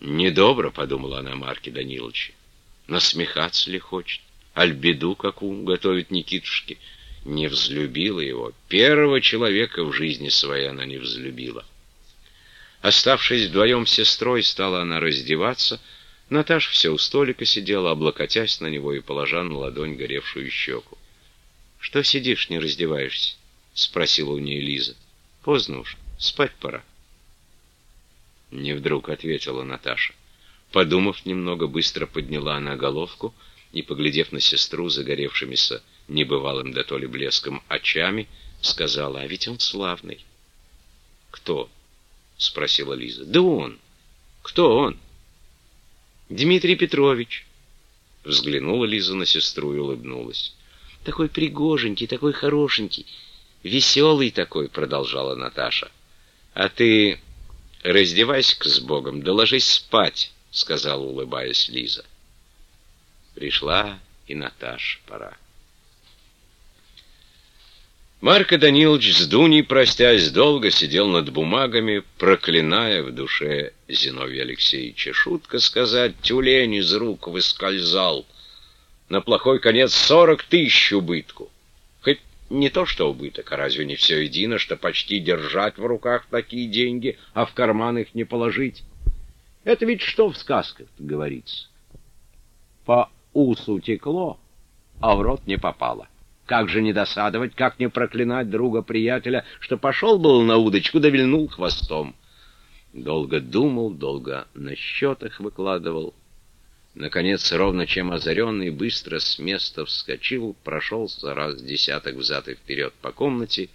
Недобро, подумала она Марке Даниловиче. Насмехаться ли хочет? Альбеду какую готовит Никитушке? Не взлюбила его. Первого человека в жизни своей она не взлюбила. Оставшись вдвоем с сестрой, стала она раздеваться. Наташа все у столика сидела, облокотясь на него и положа на ладонь горевшую щеку. — Что сидишь, не раздеваешься? — спросила у нее Лиза. — Поздно уж, спать пора. Не вдруг ответила Наташа. Подумав немного, быстро подняла она головку и, поглядев на сестру загоревшимися небывалым да то ли блеском очами, сказала, а ведь он славный. Кто? — спросила Лиза. «Да он». «Кто он?» «Дмитрий Петрович». Взглянула Лиза на сестру и улыбнулась. «Такой пригоженький, такой хорошенький, веселый такой», — продолжала Наташа. «А ты раздевайся-ка с Богом, да ложись спать», — сказала, улыбаясь Лиза. Пришла и Наташа пора. Марко Данилович с Дуней, простясь, долго сидел над бумагами, проклиная в душе Зиновья Алексеевича. Шутка сказать, тюлень из рук выскользал. На плохой конец сорок тысяч убытку. Не то что убыток, а разве не все едино, что почти держать в руках такие деньги, а в карман их не положить? Это ведь что в сказках говорится? По усу текло, а в рот не попало. Как же не досадовать, как не проклинать друга-приятеля, что пошел был на удочку, да вильнул хвостом. Долго думал, долго на счетах выкладывал. Наконец, ровно чем озаренный, быстро с места вскочил, прошелся раз десяток взад и вперед по комнате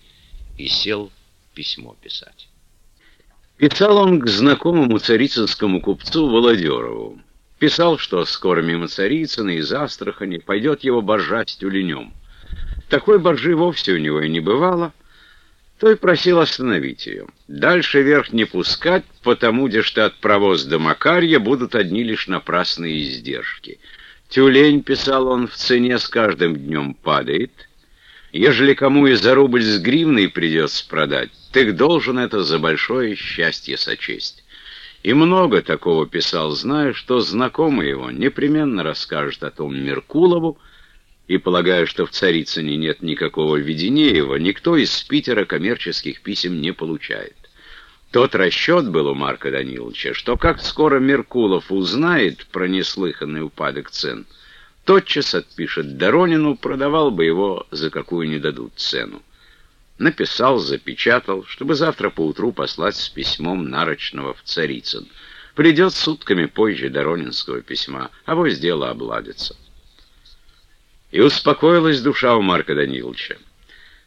и сел письмо писать. Писал он к знакомому царицынскому купцу Володерову. Писал, что скоро мимо Царицына из Астрахани пойдет его боржа с тюленем. Такой боржи вовсе у него и не бывало, то и просил остановить ее. Дальше вверх не пускать, потому что от провоз до Макарья будут одни лишь напрасные издержки. Тюлень, писал он, в цене с каждым днем падает. Ежели кому и за рубль с гривной придется продать, ты должен это за большое счастье сочесть. И много такого писал, зная, что знакомый его непременно расскажет о том Меркулову, и полагая, что в Царицыне нет никакого Веденеева, никто из Питера коммерческих писем не получает. Тот расчет был у Марка Даниловича, что как скоро Меркулов узнает про неслыханный упадок цен, тотчас отпишет Доронину, продавал бы его за какую не дадут цену. Написал, запечатал, чтобы завтра поутру послать с письмом Нарочного в Царицын. Придет сутками позже Доронинского письма, а вось дело обладится. И успокоилась душа у Марка Даниловича.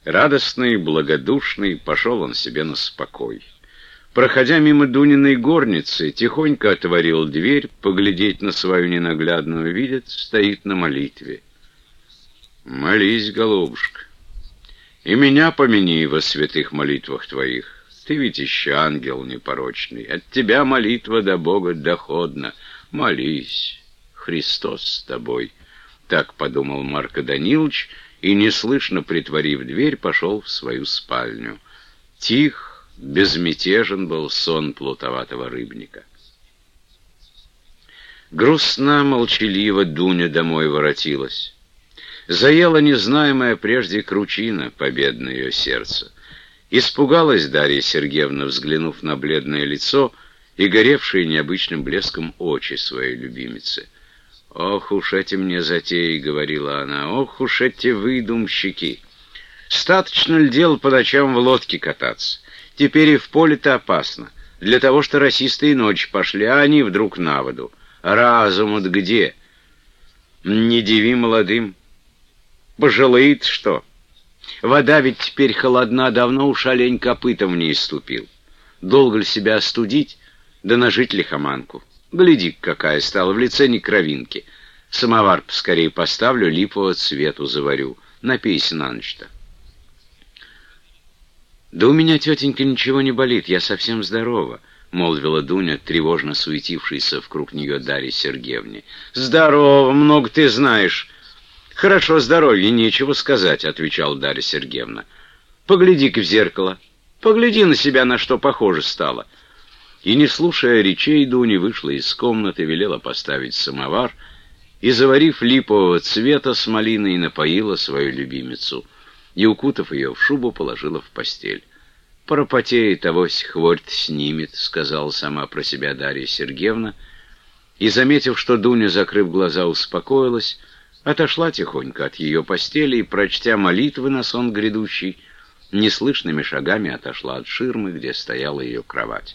Радостный, благодушный, пошел он себе на спокой. Проходя мимо Дуниной горницы, тихонько отворил дверь, поглядеть на свою ненаглядную, видит, стоит на молитве. «Молись, голубушка, и меня помяни во святых молитвах твоих. Ты ведь еще ангел непорочный, от тебя молитва до Бога доходна. Молись, Христос с тобой». Так подумал Марко Данилович и, неслышно притворив дверь, пошел в свою спальню. Тих, безмятежен был сон плутоватого рыбника. Грустно, молчаливо Дуня домой воротилась. Заела незнаемая прежде кручина, победное ее сердце. Испугалась Дарья Сергеевна, взглянув на бледное лицо и горевшие необычным блеском очи своей любимицы. «Ох уж эти мне затеи», — говорила она, — «ох уж эти выдумщики! Статочно ли дел по ночам в лодке кататься? Теперь и в поле-то опасно. Для того, что расисты и ночь пошли, а они вдруг на воду. Разум от где? Не диви молодым. Пожалеет что? Вода ведь теперь холодна, давно уж олень копытом в ней ступил. Долго ли себя остудить, да нажить лихоманку?» Гляди какая стала, в лице не кровинки. Самовар поскорее поставлю, липового цвету заварю. Напейся на ночь-то. «Да у меня, тетенька, ничего не болит, я совсем здорова», — молвила Дуня, тревожно суетившаяся вокруг нее Дарье Сергеевне. «Здорово, много ты знаешь». «Хорошо здоровье, нечего сказать», — отвечала Дарья Сергеевна. «Погляди-ка в зеркало. Погляди на себя, на что похоже стало. И, не слушая речей Дуни, вышла из комнаты, велела поставить самовар и, заварив липового цвета с малиной, напоила свою любимицу и, укутав ее в шубу, положила в постель. «Пропотеет, авось хворь снимет», — сказала сама про себя Дарья Сергеевна, и, заметив, что Дуня, закрыв глаза, успокоилась, отошла тихонько от ее постели и, прочтя молитвы на сон грядущий, неслышными шагами отошла от ширмы, где стояла ее кровать.